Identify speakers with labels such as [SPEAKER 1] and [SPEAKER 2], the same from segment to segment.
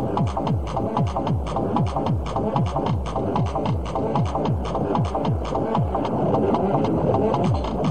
[SPEAKER 1] Thank you.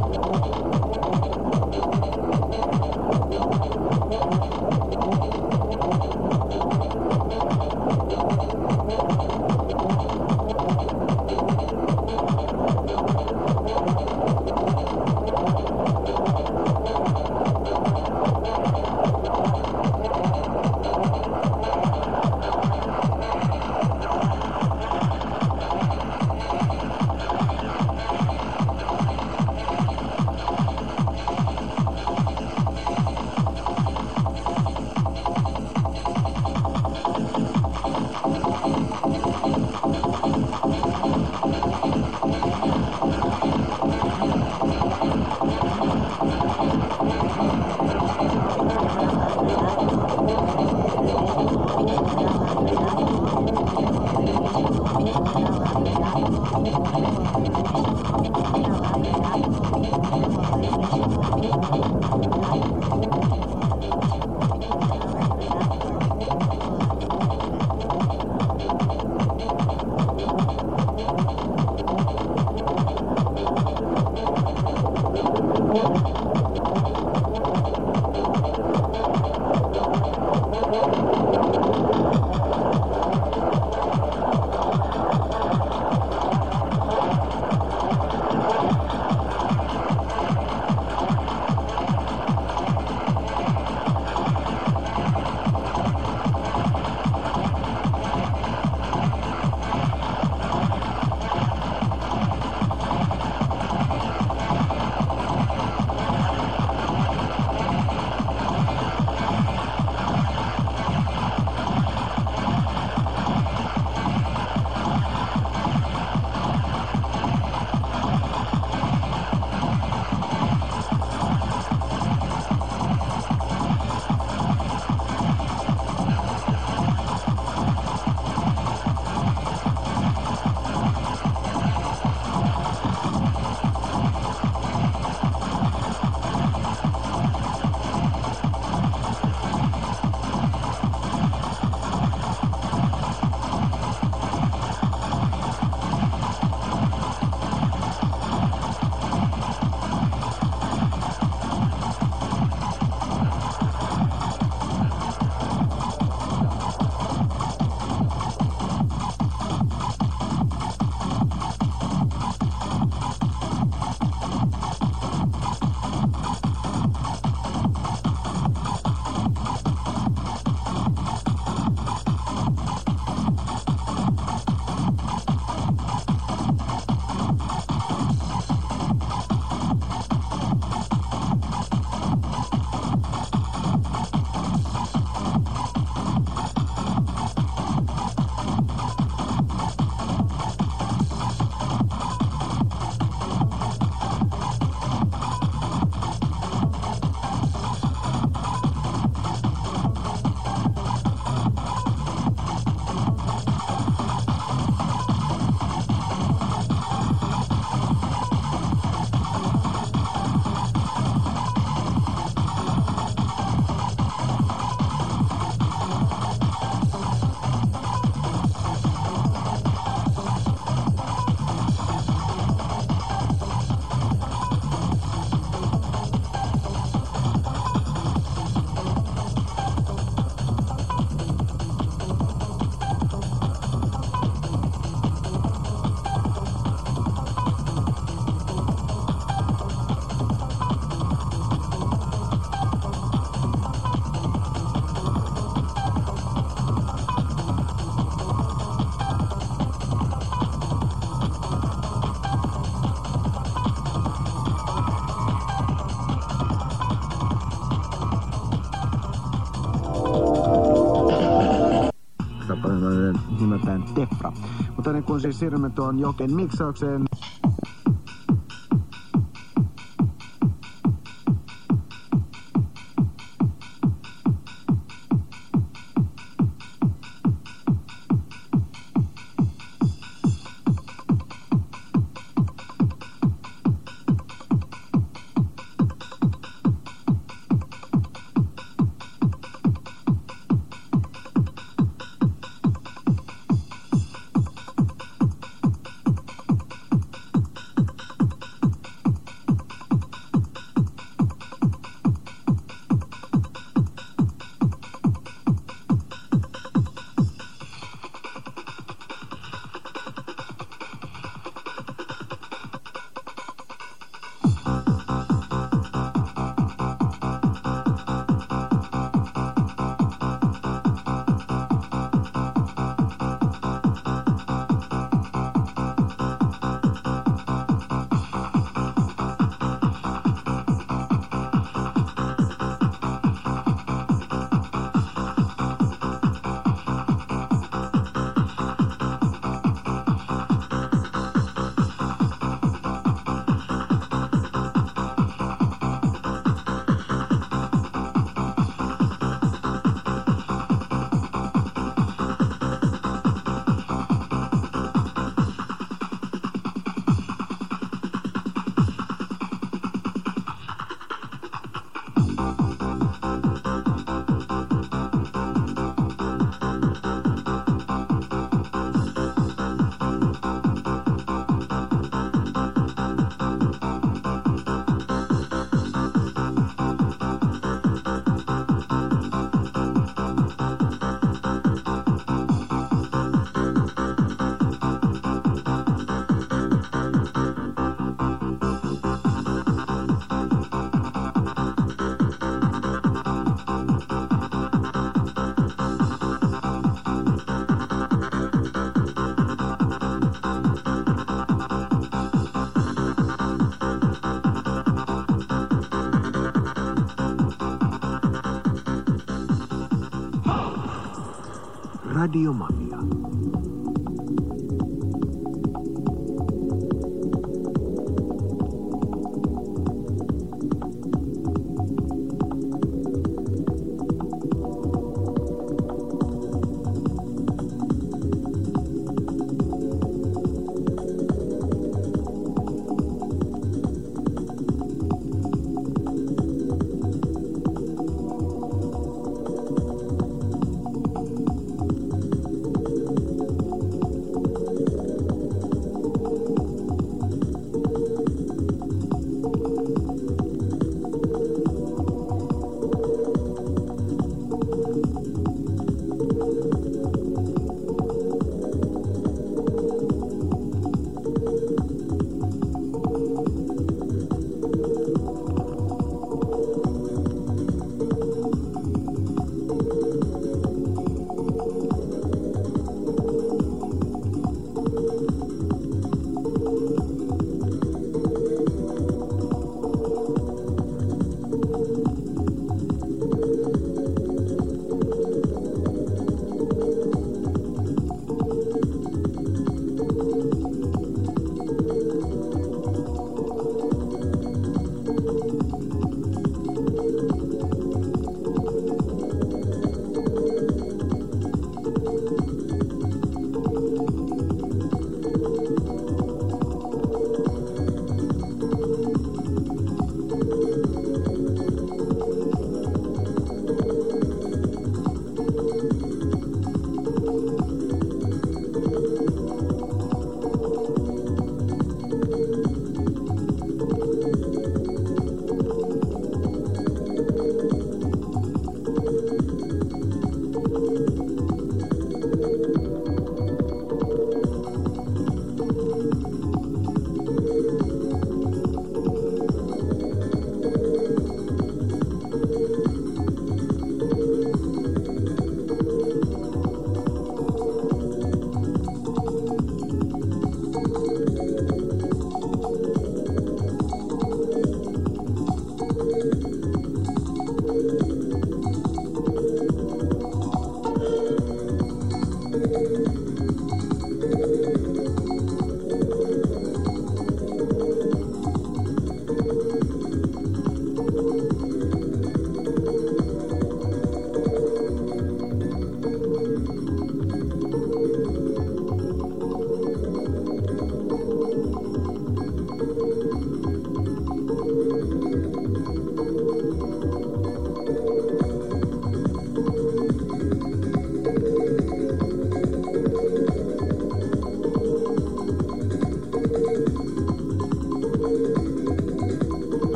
[SPEAKER 1] Kuin siis siirrymme tuon Joken miksaukseen, Radiomafia.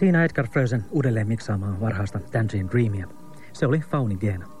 [SPEAKER 2] Siinä Edgar Frösen uudelleen miksaamaan varhaista Tangerine Dreamia. Se oli Fauni Geena.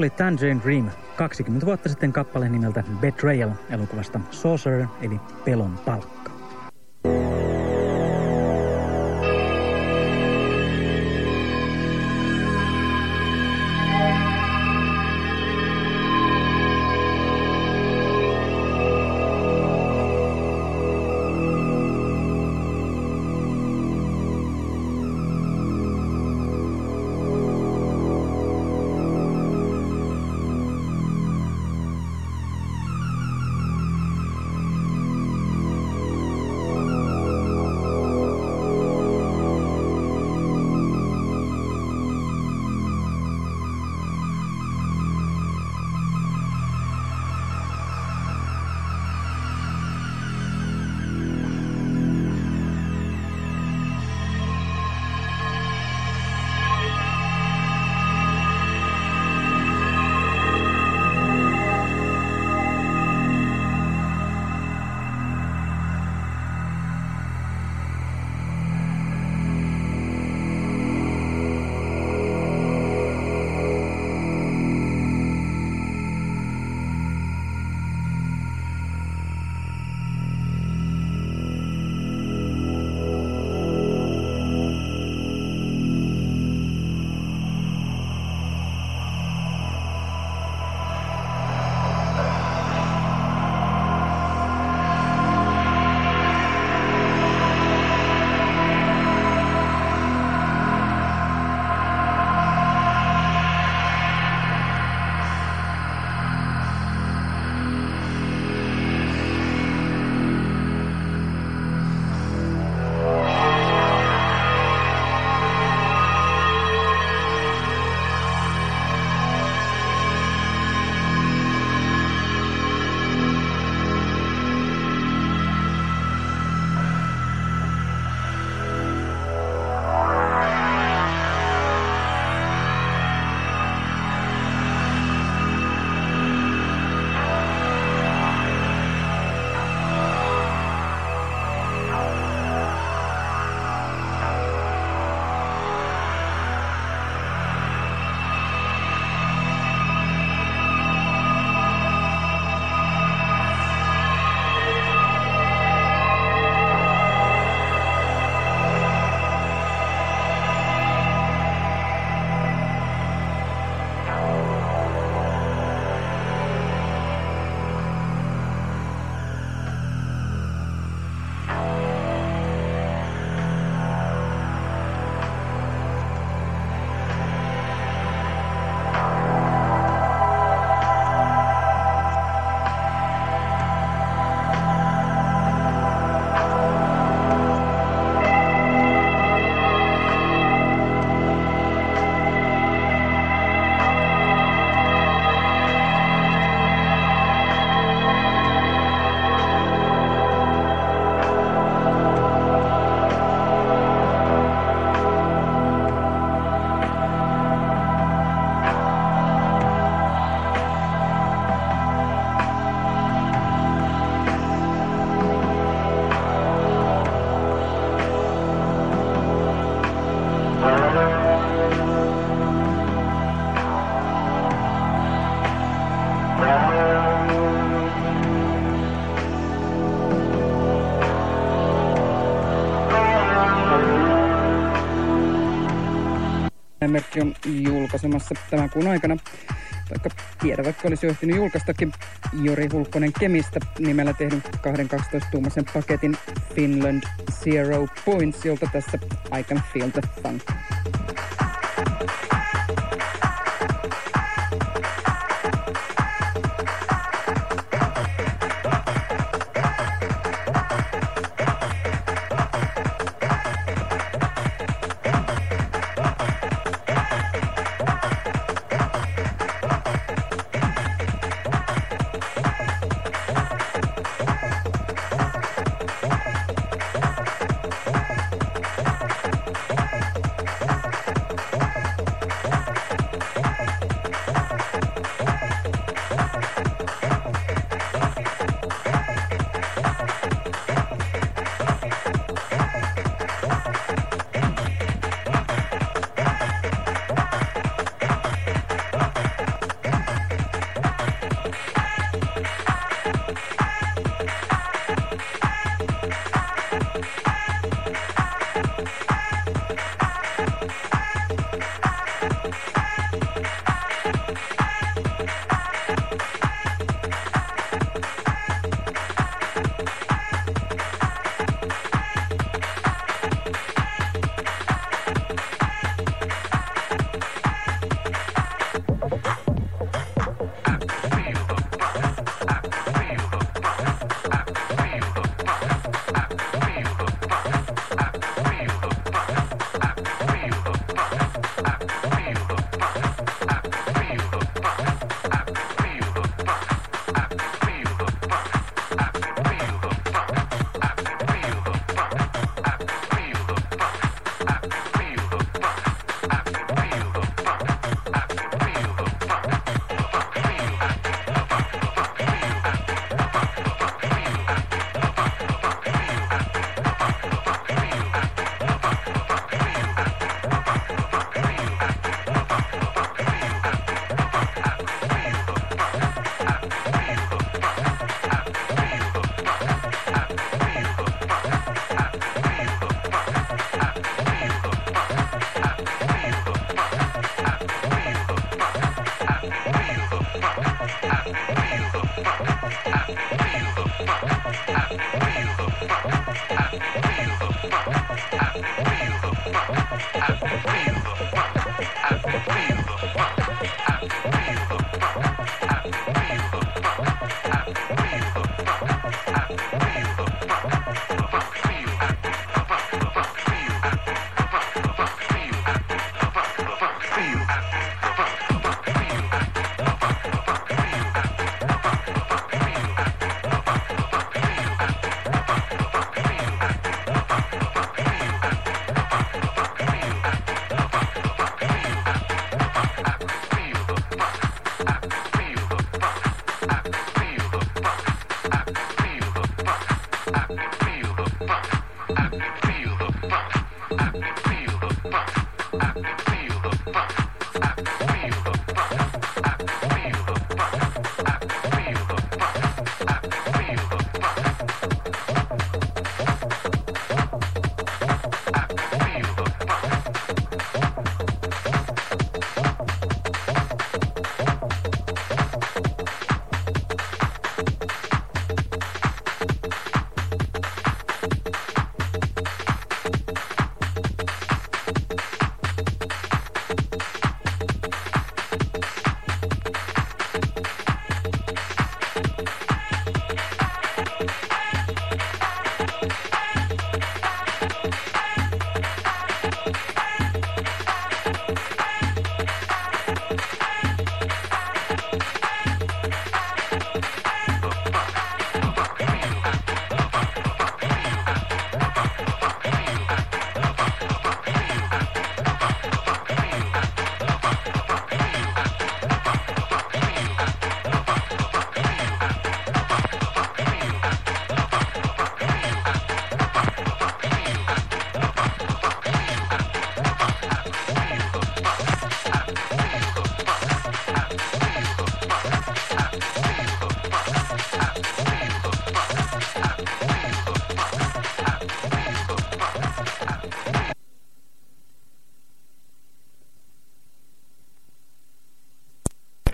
[SPEAKER 2] Oli Tangerine Dream, 20 vuotta sitten kappale nimeltä Betrayal elokuvasta Sorcerer eli pelon palkka.
[SPEAKER 3] Julkaisemassa tämän kuun aikana, vaikka tiedä vaikka olisi jo julkaistakin Jori Hulkkonen Kemistä nimellä tehdyn 212-tuumaisen paketin Finland Zero Points, jolta tässä I Can Feel the Fun.